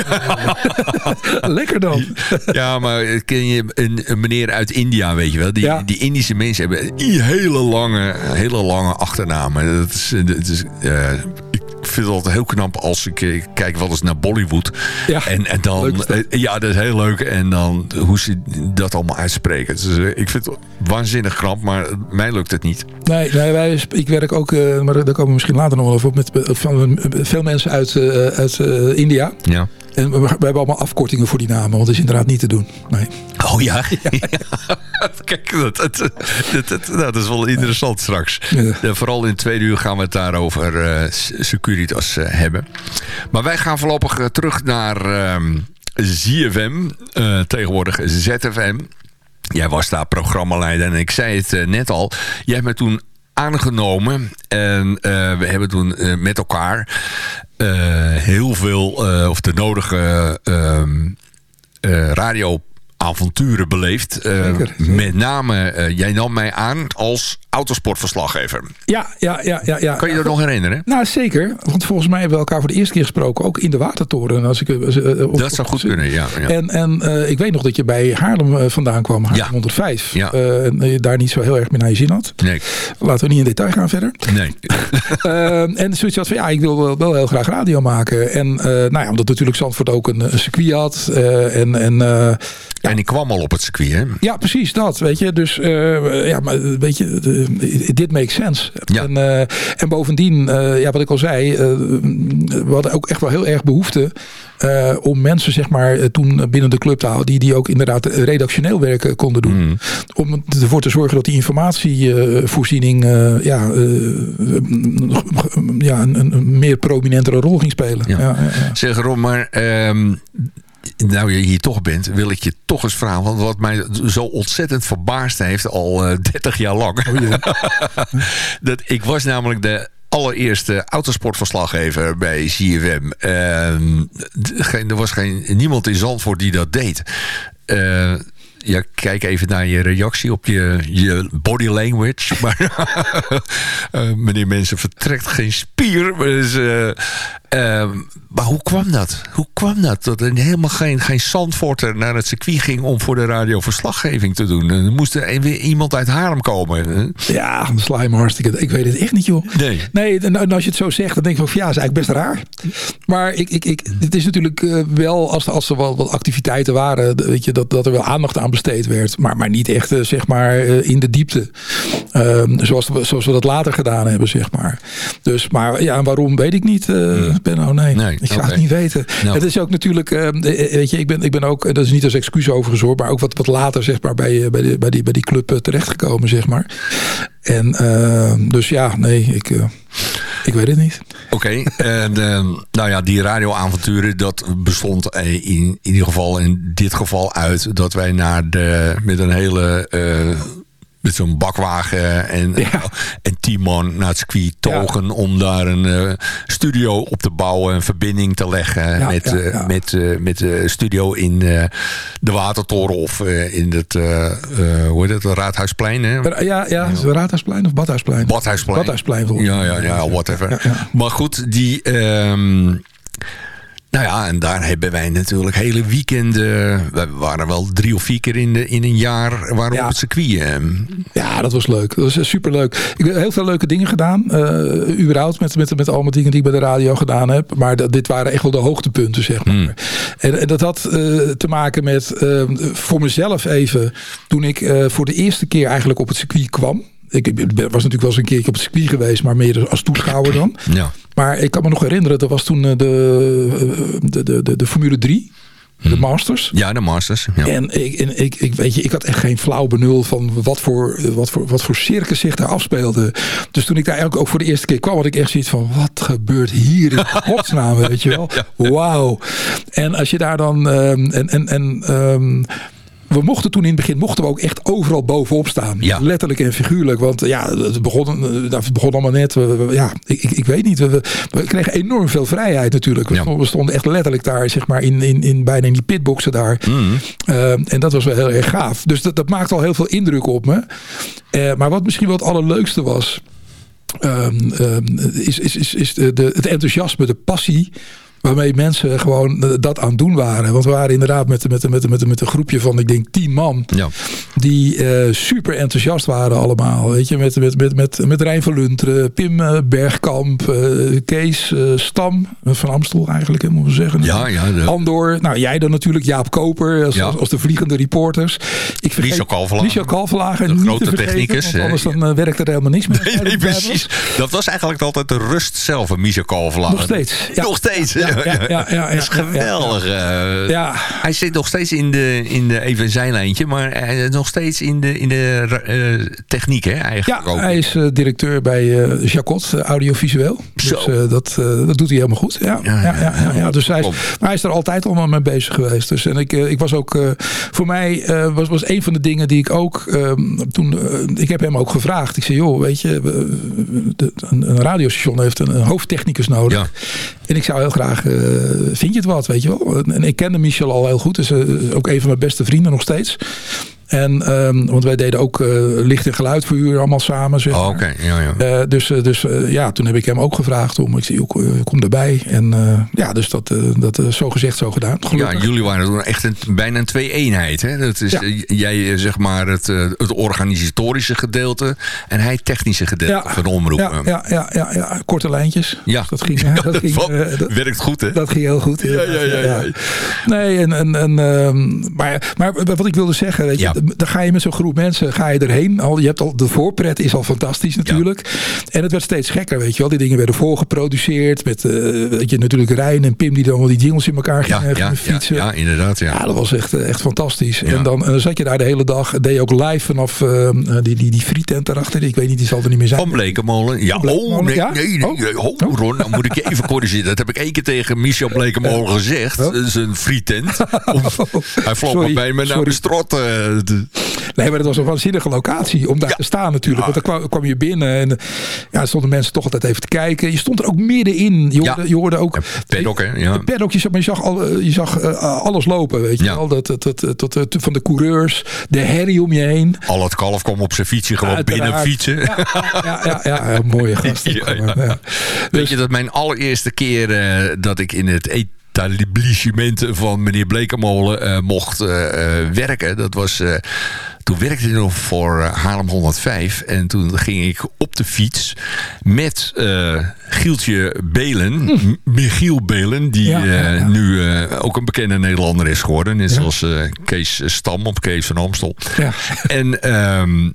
[LAUGHS] Lekker dan. ja, maar ken je een, een, meneer uit India, weet je wel. Die, die Indische mensen hebben hele lange, hele lange achternamen. Dat is, dat is, uh, ik vind het altijd heel knap als ik, ik kijk wel eens naar Bollywood. Ja, en, en dan, ja, dat is heel leuk. En dan hoe ze dat allemaal uitspreken. Dus, uh, ik vind het waanzinnig knap, maar mij lukt het niet. Nee, nee wij, ik werk ook, uh, maar daar komen we misschien later nog wel over op, met van, veel mensen uit, uit India. Ja. En we, we, hebben allemaal afkortingen voor die namen, want dat is inderdaad niet te doen. Nee. Oh ja? [LAUGHS] ja. Kijk, dat, dat, dat, nou, dat, is wel interessant straks. Ja. Vooral in het tweede uur gaan we het daarover uh, Securitas uh, hebben. Maar wij gaan voorlopig uh, terug naar ehm, ZFM, tegenwoordig ZFM. Jij was daar programmaleider en ik zei het net al. Jij hebt me toen aangenomen. En uh, we hebben toen uh, met elkaar uh, heel veel, of de nodige radio avonturen beleefd. Zeker, zeker. Met name, jij nam mij aan als autosportverslaggever. Ja, ja, ja, ja, ja. Kan je dat nog herinneren? Nou, zeker. Want volgens mij hebben we elkaar voor de eerste keer gesproken. Ook in de Watertoren. Als ik, uh, op, dat zou goed kunnen, ja. ja. En, en ik weet nog dat je bij Haarlem vandaan kwam. Haarlem ja. 105. Ja. En je daar niet zo heel erg meer naar je zin had. Nee. Laten we niet in detail gaan verder. Nee. [LAUGHS] en zoiets had van, ja, ik wil wel, wel heel graag radio maken. En nou ja, omdat natuurlijk Zandvoort ook een, circuit had. en, en, en ik kwam al op het circuit, hè? Ja, precies dat. Weet je, dus ja, maar weet je dit makes sense. Ja. En, uh, en bovendien, uh, ja, wat ik al zei, we hadden ook echt wel heel erg behoefte om mensen, zeg maar, toen binnen de club te houden, die, die ook inderdaad redactioneel werk konden doen. Mm. Om ervoor te zorgen dat die informatievoorziening ja, ja, een, een, meer prominentere rol ging spelen. Ja. Ja, zeg Ron, maar um, nou je hier toch bent, wil ik je toch eens vragen. Want wat mij zo ontzettend verbaasd heeft al uh, 30 jaar lang. Oh, [LAUGHS] dat, ik was namelijk de allereerste autosportverslaggever bij CFM. Uh, er was geen, niemand in Zandvoort die dat deed. Uh, ja, kijk even naar je reactie op je, je body language. [LAUGHS] Maar uh, meneer Mensen vertrekt geen spier. Dus, uh, uh, maar hoe kwam dat? Hoe kwam dat? Dat er helemaal geen, geen Zandvoorter naar het circuit ging om voor de radio verslaggeving te doen. Er moest er weer iemand uit Haarlem komen. Ja, me hartstikke. Ik weet het echt niet, joh. Nee. Nee, en als je het zo zegt, dan denk ik van ja, is eigenlijk best raar. Maar ik, ik, ik, het is natuurlijk wel, als, als er wel wat activiteiten waren, weet je, dat, dat er wel aandacht aan besteed werd. Maar, maar niet echt, zeg maar, in de diepte. Um, zoals, zoals we dat later gedaan hebben, zeg maar. Dus, maar ja, waarom weet ik niet, uh, Benno. Nee, nee ik ga het niet weten. No. Het is ook natuurlijk, uh, weet je, ik ben, ik ben ook, dat is niet als excuus overigens hoor, maar ook wat, wat later, zeg maar, bij, bij, de, bij, die, bij die club terechtgekomen, zeg maar. En uh, dus ja, nee, ik... Ik weet het niet. Oké, uh, nou ja, die radioavonturen, dat bestond in, in ieder geval in dit geval uit dat wij naar de, met een hele... met zo'n bakwagen en, ja. en tien man naar het circuit togen ja. om daar een uh, studio op te bouwen, een verbinding te leggen ja, met, uh, met, uh, met de studio in de Watertoren of in het, hoe heet het, Raadhuisplein. Hè? Ja, ja, het Raadhuisplein of Badhuisplein? Badhuisplein. Badhuisplein ja, ja, ja, whatever. Maar goed, die... Um, nou ja, en daar hebben wij natuurlijk hele weekenden... We waren wel drie of vier keer in, de, in een jaar waren ja. op het circuit. Ja, dat was leuk. Dat was superleuk. Ik heb heel veel leuke dingen gedaan. Uh, überhaupt met, met, met allemaal dingen die ik bij de radio gedaan heb. Maar dat, dit waren echt wel de hoogtepunten, zeg maar. Hmm. En, en, dat had uh, te maken met... Uh, voor mezelf even... Toen ik voor de eerste keer eigenlijk op het circuit kwam... Ik was natuurlijk wel eens een keertje op het circuit geweest, maar meer als toeschouwer dan. Ja. Maar ik kan me nog herinneren, dat was toen de, de, de, de, de Formule 3. De Hmm. Masters. Ja, de Masters. Ja. En, ik, en ik, ik, weet je, ik had echt geen flauw benul van wat voor, wat, voor, wat voor circus zich daar afspeelde. Dus toen ik daar eigenlijk ook voor de eerste keer kwam, had ik echt zoiets van, wat gebeurt hier in [LAUGHS] godsnaam, weet je wel. Wauw. En als je daar dan, um, en, en, en um, we mochten toen in het begin mochten we ook echt overal bovenop staan. Ja. Letterlijk en figuurlijk. Want ja, het begon, eh, het begon allemaal net. We, ja, ik, ik, weet niet. We, kregen enorm veel vrijheid natuurlijk. We, Ja. stonden, echt letterlijk daar, zeg maar, in, in, in, bijna in die pitboxen daar. Mm. Eh, en dat was wel heel erg gaaf. Dus dat, dat maakt al heel veel indruk op me. Eh, maar wat misschien wel het allerleukste was... ehm, ehm, is, is, is, is de, de, het enthousiasme, de passie waarmee mensen gewoon dat aan het doen waren. Want we waren inderdaad met, met, met, met, met een groepje van, ik denk, tien man. Ja. Die eh, super enthousiast waren allemaal. Weet je, met, met, met, met, met Rijn van Lunteren, Pim eh, Bergkamp, eh, Kees Stam, van Amstel eigenlijk, hè, moeten we zeggen. Ja, ja. De, Andor, nou jij dan natuurlijk, Jaap Koper als, Ja. als, als de vliegende reporters. Ik vergeet- Michel De niet grote te vergeten, technicus, anders dan eh, werkt er helemaal niks meer. Nee, [LAUGHS] nee, precies. Dat was eigenlijk altijd de rust zelf, een Michel Kalverlagen. Nog steeds. Ja. Nog steeds. Ja, ja, ja, ja, Dat is geweldig. eh. Ja, Hij zit nog steeds in de, in de even een zijlijntje, maar hij is nog steeds in de, in de eh, techniek, hè, eigenlijk ja ook. hij is eh, directeur bij eh Jacot, eh, audiovisueel. Dus Zo. eh, dat, eh, dat doet hij helemaal goed. Ja, ja, ja, ja, ja. Dus hij is, maar hij is er altijd allemaal mee bezig geweest. Dus, en ik, eh, ik was ook, eh, voor mij eh, was, was een van de dingen die ik ook, ehm, toen, eh, ik heb hem ook gevraagd. Ik zei, joh, weet je, de, een, een radiostation heeft een, een hoofdtechnicus nodig. Ja. En ik zou heel graag, eh, vind je het wat, weet je wel? En ik kende Michel al heel goed. Dus eh, ook een van mijn beste vrienden nog steeds. En, ehm, want wij deden ook eh, licht en geluid voor u allemaal samen. Zeg Oh, ja, ja. Eh, dus eh, dus ja, toen heb ik hem ook gevraagd om. Ik zei, kom- erbij. En ja, dus dat, dat zo gezegd, zo gedaan. Ja, jullie waren toen echt een, bijna een twee-eenheid. Hè? Dat is, Ja. jij zeg maar het, het organisatorische gedeelte en hij het technische gedeelte van de omroep. Ja, ja, ja, ja, korte lijntjes. Ja. Dus dat ging, [LAUGHS] dat dat ging, dat- werkt goed, hè? Dat ging heel goed. Ja, ja, ja, ja. Nee, en, en, en, ehm, maar, maar wat ik wilde zeggen, weet je. Dan ga je met zo'n groep mensen ga je erheen. Al, je hebt al, de voorpret is al fantastisch natuurlijk. En het werd steeds gekker, weet je wel. Die dingen werden voorgeproduceerd. Met eh, weet je, natuurlijk Rijn en Pim die dan wel die jingles in elkaar gingen, ja, gingen ja, fietsen. ja, inderdaad. Ja. Ja, dat was echt, eh, echt fantastisch. En, dan, en dan zat je daar de hele dag. Deed je ook live vanaf eh, die, die, die frietent erachter. Ik weet niet, die zal er niet meer zijn. Van Blekemolen. Ja, oh, nee, ja? nee, nee. Oh. nee. Oh, Ron, dan moet ik je even [LAUGHS] corrigeren. Dat heb ik één keer tegen Michel Blekemolen gezegd. Dat is een frietent. [LAUGHS] Hij vloog bij me naar de strot. Nee, maar dat was een waanzinnige locatie om daar Ja. te staan natuurlijk. Want dan kwam, kwam je binnen en ja, stonden mensen toch altijd even te kijken. Je stond er ook middenin. Je hoorde, je hoorde ook... Paddock, hè? Ja. De paddock, je zag, maar je zag, al, eh, je zag eh, alles lopen, weet je wel. Dat, dat, dat, van de coureurs, de herrie om je heen. Al het kalf kwam op zijn fietsje gewoon Uiteraard. binnen fietsen. Ja, ja, mooie gast. [LAUGHS] Weet Dus- je dat mijn allereerste keer eh, dat ik in het etablissement van meneer Blekemolen eh, mocht eh, eh, werken, dat was. toen werkte ik nog voor Haarlem 105. En toen ging ik op de fiets met Gieltje Belen. M- Michiel Belen. Die Hm. Ja, ja, ja. nu ook een bekende Nederlander is geworden. Net zoals Kees Stam op Kees van Amstel. Ja. En ehm,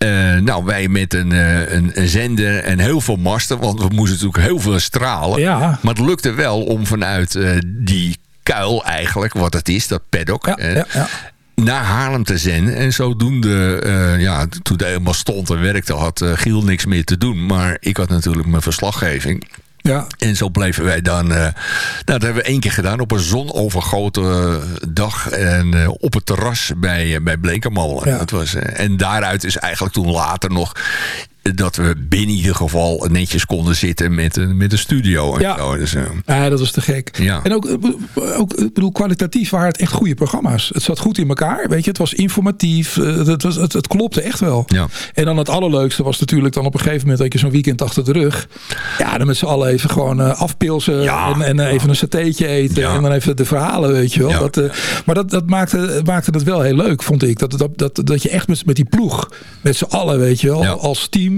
eh, nou, wij met een, eh, een, een zender en heel veel masten. Want we moesten natuurlijk heel veel stralen. Ja. Maar het lukte wel om vanuit eh, die kuil eigenlijk, wat het is, dat paddock... Ja, ja, ja. naar Haarlem te zenden. En zodoende, ja, toen het helemaal stond en werkte, had Giel niks meer te doen. Maar ik had natuurlijk mijn verslaggeving. Ja. En zo bleven wij dan... eh, nou, dat hebben we één keer gedaan op een zonovergoten eh, dag. En eh, op het terras bij, eh, bij. Ja. Dat was, en daaruit is eigenlijk toen later nog... dat we binnen ieder geval netjes konden zitten met, een met een studio. En Ja. zo. Dus, eh, Ja, dat was te gek. Ja. En ook, eh, ook ik bedoel, kwalitatief waren het echt goede programma's. Het zat goed in elkaar, weet je. Het was informatief. eh, Het, was, het, het klopte echt wel. Ja. En dan het allerleukste was natuurlijk dan op een gegeven moment... dat je zo'n weekend achter de rug... ja, dan met z'n allen even gewoon afpilsen... Ja. en, en even een satéetje eten... En dan even de verhalen, weet je wel. Dat, maar dat, dat maakte, maakte het wel heel leuk, vond ik. Dat, dat, dat, dat je echt met, met die ploeg... met z'n allen, weet je wel, als team...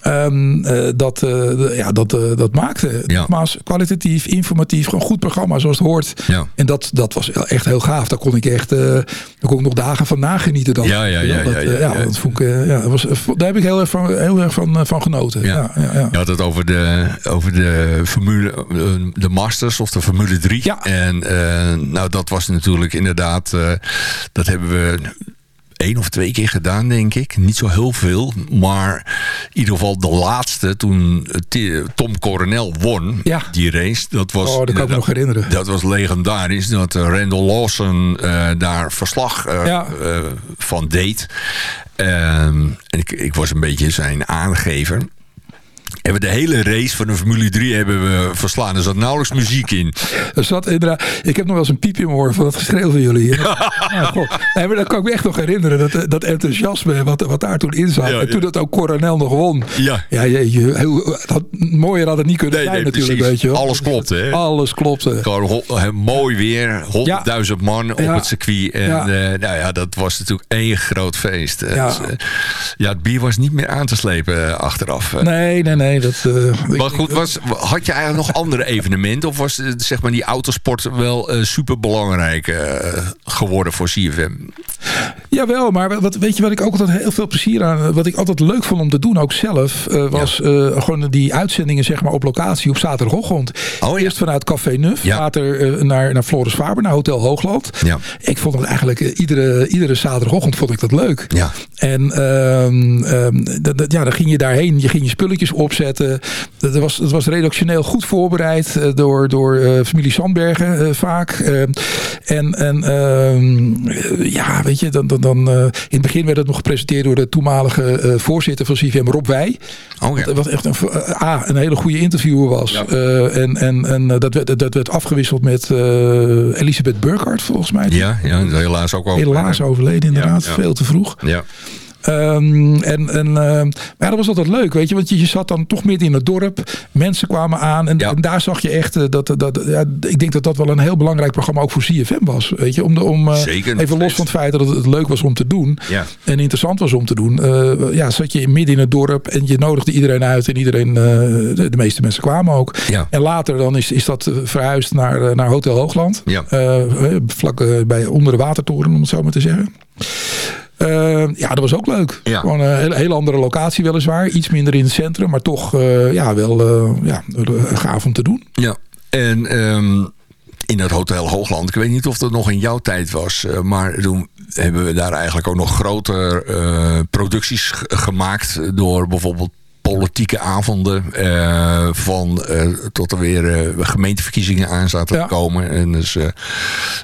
ehm, eh, dat, eh, ja, dat, eh, dat maakte. Ja. Kwalitatief, informatief, gewoon goed programma zoals het hoort. Ja. En dat, dat was echt heel gaaf. Daar kon ik echt, daar kon ik nog dagen van nagenieten dan. Ja, ja, ja, dat, ja, ja, ja. dat vond ik, ja, dat was, daar heb ik heel erg van, heel erg van, van genoten. Ja. Ja. Ja, ja, Je had het over de, over de Formule, de Masters of de Formule 3. Ja. En nou, dat was natuurlijk inderdaad, dat hebben we één of twee keer gedaan, denk ik. Niet zo heel veel. Maar in ieder geval de laatste, toen Tom Coronel won, ja. die race. Dat was, oh, dat kan ik me nog herinneren. Dat was legendarisch. Dat Randall Lawson daar verslag van deed. Ehm, en ik, ik was een beetje zijn aangever hebben we de hele race van de Formule 3 hebben we verslaan. Er zat nauwelijks muziek in. Er zat inderdaad, ik heb nog wel eens een piepje in mijn oor van dat geschreeuw van jullie. [LAUGHS] Ja, God. Nee, maar dat kan ik me echt nog herinneren. Dat, dat enthousiasme wat, wat daar toen in zat. en toen dat ook Coronel nog won. Ja. Ja, jeetje, heel, dat, mooier had het niet kunnen zijn natuurlijk. Weet je Alles klopt hè. Alles klopte. Gewoon mooi weer. 100.000 man op het circuit. En. Uh, nou ja, dat was natuurlijk één groot feest. Ja. Dus, uh, ja, het bier was niet meer aan te slepen achteraf. Nee, nee, nee. Dat, uh, maar goed, was, had je eigenlijk nog andere evenementen? Of was zeg maar, die autosport wel uh, super belangrijk geworden voor CFM? Jawel, maar wat, weet je wat ik ook altijd heel veel plezier aan... Wat ik altijd leuk vond om te doen, ook zelf... was ja. gewoon die uitzendingen zeg maar, op locatie op zaterdagochtend. Oh, ja. Eerst vanuit Café Nuf, ja. later naar, naar Floris Faber, naar Hotel Hoogland. Ja. Ik vond het eigenlijk iedere, iedere zaterdagochtend vond ik dat leuk. Ja. En um, um, ja, dan ging je daarheen, je ging je spulletjes opzetten zetten. Dat was, dat was redactioneel goed voorbereid door, door uh, familie Sandbergen uh, vaak. En en ja, weet je, dan, dan, dan, in het begin werd het nog gepresenteerd door de toenmalige voorzitter van CVM, Rob Wij. Oh, ja. Wat echt een, A, een hele goede interviewer was. Ja. en en, en dat, werd, dat werd afgewisseld met Elisabeth Burkhardt volgens mij. Ja, ja helaas ook overleden. Helaas overleden inderdaad, veel te vroeg. Ja. Um, en en uh, maar dat was altijd leuk, weet je. Want je, je zat dan toch midden in het dorp. Mensen kwamen aan. En, ja. en daar zag je echt uh, dat... dat ja, ik denk dat dat wel een heel belangrijk programma ook voor CFM was. Weet je. Om, de, om, uh, Zeker, even los van het feit dat het leuk was om te doen. Ja. En interessant was om te doen. ja, zat je midden in het dorp. En je nodigde iedereen uit. En iedereen... De, de, meeste mensen kwamen ook. En later dan is, is dat verhuisd naar, naar Hotel Hoogland. Ja. vlak bij onder de watertoren, om het zo maar te zeggen. Uh, ja, dat was ook leuk. Ja. Gewoon een hele, hele, andere locatie weliswaar. Iets minder in het centrum. Maar toch uh, ja, wel uh, ja, gaaf om te doen. Ja, en... Um in het Hotel Hoogland. Ik weet niet of dat nog in jouw tijd was. Maar toen hebben we daar eigenlijk ook nog grote uh, producties gemaakt. Door bijvoorbeeld politieke avonden. Uh, van uh, tot er weer gemeenteverkiezingen aan zaten ja. te komen. En dus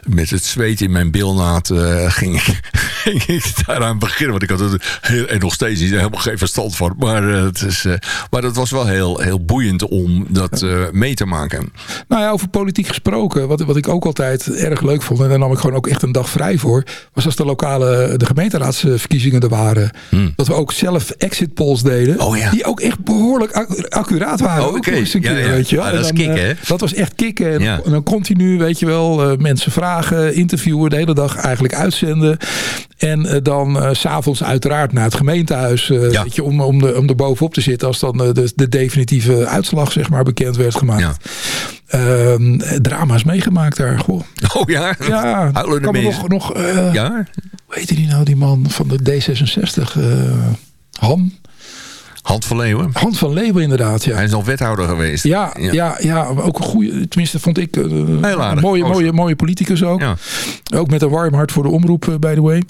met het zweet in mijn bilnaad ging, ik, ging ik daaraan beginnen. Want ik had het heel, en nog steeds niet, helemaal geen verstand van. Maar, het is, maar dat was wel heel, heel boeiend om dat mee te maken. Nou ja, over politiek gesproken. Wat, wat ik ook altijd erg leuk vond. En daar nam ik gewoon ook echt een dag vrij voor. Was als de lokale, de gemeenteraadsverkiezingen er waren. Hmm. Dat we ook zelf exit polls deden. Oh ja. Die ook echt behoorlijk accuraat waren. Oh, okay. ook een keer, ja, ja. weet je. Ah, dat dan, kicken? Dat was echt kicken. En, Ja. en dan continu, weet je wel, mensen vragen, interviewen, de hele dag eigenlijk uitzenden. En uh, dan uh, s'avonds uiteraard naar het gemeentehuis, Ja. weet je, om, om, de, om er bovenop te zitten als dan de, de definitieve uitslag zeg maar bekend werd gemaakt. Ja. Ehm, drama's meegemaakt daar. Goh. Oh ja? Ja, kan me nog, nog eh, Ja? hoe heette die nou, die man van de D66? eh Han? Hand van Leeuwen. Hans van Leeuwen inderdaad, ja. Hij is nog wethouder geweest. Ja, ja. Ja, ook een goede, tenminste vond ik, uh, aardig. een mooie, Gozer. mooie, mooie politicus ook. Ja. Ook met een warm hart voor de omroep, uh, by the way.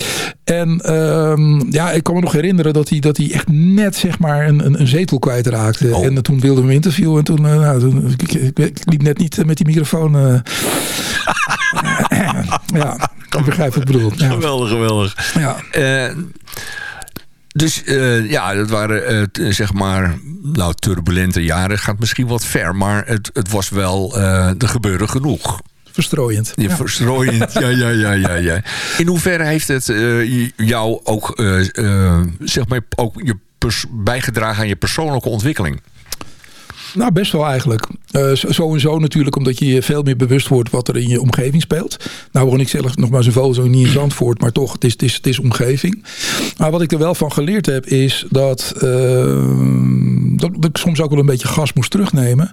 En ehm, ja, ik kan me nog herinneren dat hij, dat hij echt net zeg maar een, een, een zetel kwijtraakte. Oh. En toen wilden we hem interviewen. En toen, uh, nou, toen ik, ik, ik, liep net niet met die microfoon. [LAUGHS] ja, ik begrijp wat ik bedoel. Ja. Geweldig, geweldig. Ja. Dus uh, ja, dat waren uh, zeg maar nou, turbulente jaren. Gaat misschien wat ver, maar het, het was wel, uh, er gebeurde genoeg. Verstrooiend. Ja, verstrooiend. ja, ja, ja, ja, ja. [LAUGHS] In hoeverre heeft het jou ook, zeg maar, ook je bijgedragen aan je persoonlijke ontwikkeling? Nou, best wel eigenlijk. Uh, zo natuurlijk, omdat je je veel meer bewust wordt wat er in je omgeving speelt. Nou woon ik zelf nog maar zoveel zo niet in Zandvoort, maar toch, het is, het is, het is omgeving. Maar wat ik er wel van geleerd heb, is dat, uh, dat, dat ik soms ook wel een beetje gas moest terugnemen.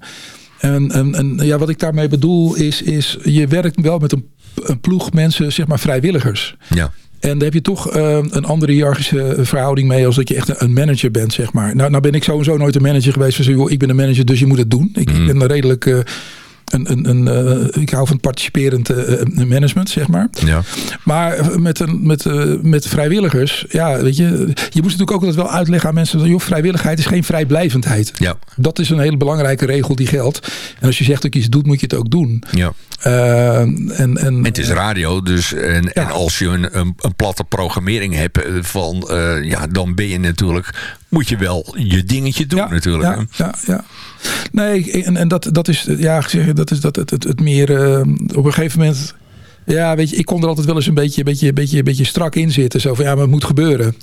En, en, en ja, wat ik daarmee bedoel is, is je werkt wel met een, een ploeg mensen, zeg maar vrijwilligers. Ja. En daar heb je toch uh, een andere hiërarchische verhouding mee als dat je echt een manager bent, zeg maar. Nou, nou ben ik sowieso nooit een manager geweest van, joh, ik ben een manager, dus je moet het doen. Ik, Mhm. mm. ik ben redelijk uh, een, een, een ik hou van participerend management, zeg maar. Ja. Maar met, een, met, met vrijwilligers, ja, weet je, je moet natuurlijk ook altijd wel uitleggen aan mensen, joh, vrijwilligheid is geen vrijblijvendheid. Ja. Dat is een hele belangrijke regel die geldt. En als je zegt dat je iets doet, moet je het ook doen. Ja. Uh, en, en, het is radio, dus en, en als je een, een, een, platte programmering hebt, van, uh, ja, dan ben je natuurlijk, moet je wel je dingetje doen ja, natuurlijk. Ja, ja, ja. Nee, en, en dat, dat is, ja, zeg, dat is dat het, het, het meer, uh, op een gegeven moment ja, weet je, ik kon er altijd wel eens een beetje, beetje, beetje, beetje strak in zitten. Zo van, ja, maar het moet gebeuren.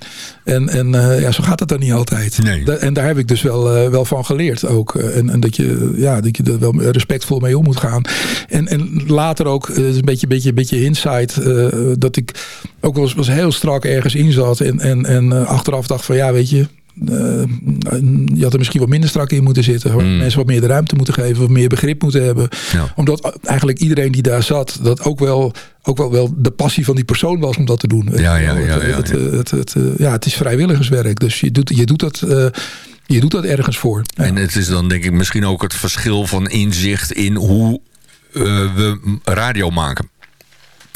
En, en uh, ja, zo gaat het dan niet altijd. Nee. Da en daar heb ik dus wel, uh, wel van geleerd ook. En, en dat, je, ja, dat je er wel respectvol mee om moet gaan. En, en later ook, uh, een beetje, beetje, beetje insight, dat ik ook wel eens was heel strak ergens in zat. En, en, en achteraf dacht van, ja, weet je, je had er misschien wat minder strak in moeten zitten. Mm. Mensen wat meer de ruimte moeten geven. Wat meer begrip moeten hebben. Ja. Omdat eigenlijk iedereen die daar zat. Dat ook wel, ook wel, wel de passie van die persoon was om dat te doen. Ja, ja, ja, het, het, het, het, ja, het is vrijwilligerswerk. Dus je doet, je doet dat... Uh, je doet dat ergens voor. Ja. En het is dan denk ik misschien ook het verschil van inzicht in hoe uh, we radio maken.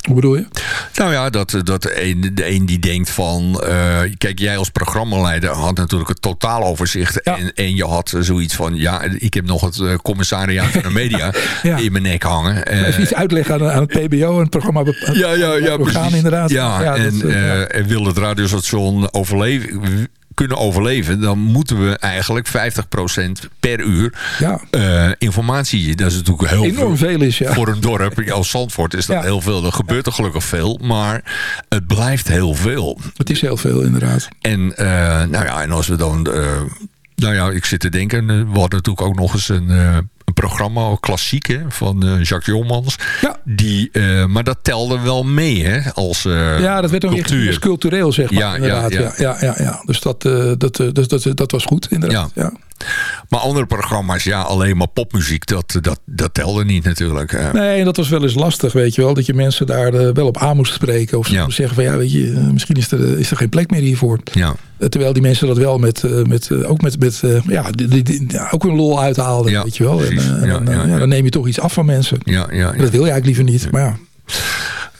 Hoe bedoel je? Nou ja, dat, dat de, een, die denkt van... Uh, kijk, jij als programmaleider had natuurlijk het totaaloverzicht. Ja. En, en je had zoiets van... Ja, ik heb nog het uh, commissariaat van de media [LAUGHS] ja. in mijn nek hangen. Uh, Even iets uitleggen aan, aan het PBO en het programma. ja, ja, ja, orgaan inderdaad. Ja, ja en, dat, ja. en wil het radiostation overleven kunnen overleven, dan moeten we eigenlijk 50% per uur ja. uh, informatie. Dat is natuurlijk heel enorm veel, is, ja. voor een dorp. Als Zandvoort is dat Ja. heel veel. Er gebeurt er gelukkig veel, maar het blijft heel veel. Het is heel veel inderdaad. En, uh, nou ja, en als we dan... Uh, nou ja, ik zit te denken. We hadden natuurlijk ook nog eens een, een programma, klassiek, hè, van uh, Jacques Jolmans. Ja. Die, uh, maar dat telde wel mee, hè, als uh, Ja, dat werd dan weer cultureel, zeg maar. Ja, inderdaad. ja. Ja, ja, ja, ja. Dus, dat, dat, dus dat, dat was goed, inderdaad. Ja. Maar andere programma's, ja, alleen maar popmuziek, dat, dat, dat telde niet natuurlijk. Nee, en dat was wel eens lastig, weet je wel. Dat je mensen daar uh, wel op aan moest spreken. Of Ja. zeggen van, ja, weet je, uh, misschien is er, is er geen plek meer hiervoor. ja. Terwijl die mensen dat wel met, met ook met, met ja, die, ook een lol uithaalden, Ja, weet je wel. En, en dan, neem je toch iets af van mensen. Ja, ja, Dat wil je eigenlijk liever niet, maar ja.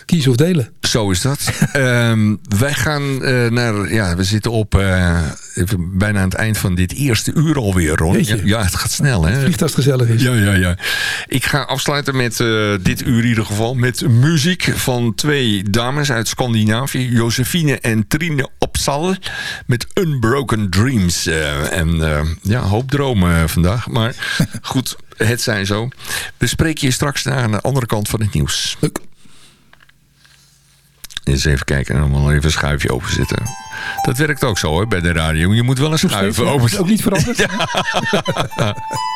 Kiezen of delen. Zo is dat. [LAUGHS] Ehm, wij gaan uh, naar, ja, we zitten op uh, even bijna aan het eind van dit eerste uur alweer, Ron. Ja, ja, het gaat snel, hè? Vliegt als het gezellig is. Ja, ja, ja. Ik ga afsluiten met uh, dit uur in ieder geval met muziek van twee dames uit Scandinavië. Josephine en Trine Opsal met Unbroken Dreams. En ja, hoop dromen vandaag. Maar [LAUGHS] goed, het zijn zo. We spreken je straks aan de andere kant van het nieuws. Leuk. Eens even kijken en dan wel even een schuifje openzetten. Dat werkt ook zo hè, bij de radio. Je moet wel een schuif open. is ook niet veranderd. [LAUGHS] [LAUGHS]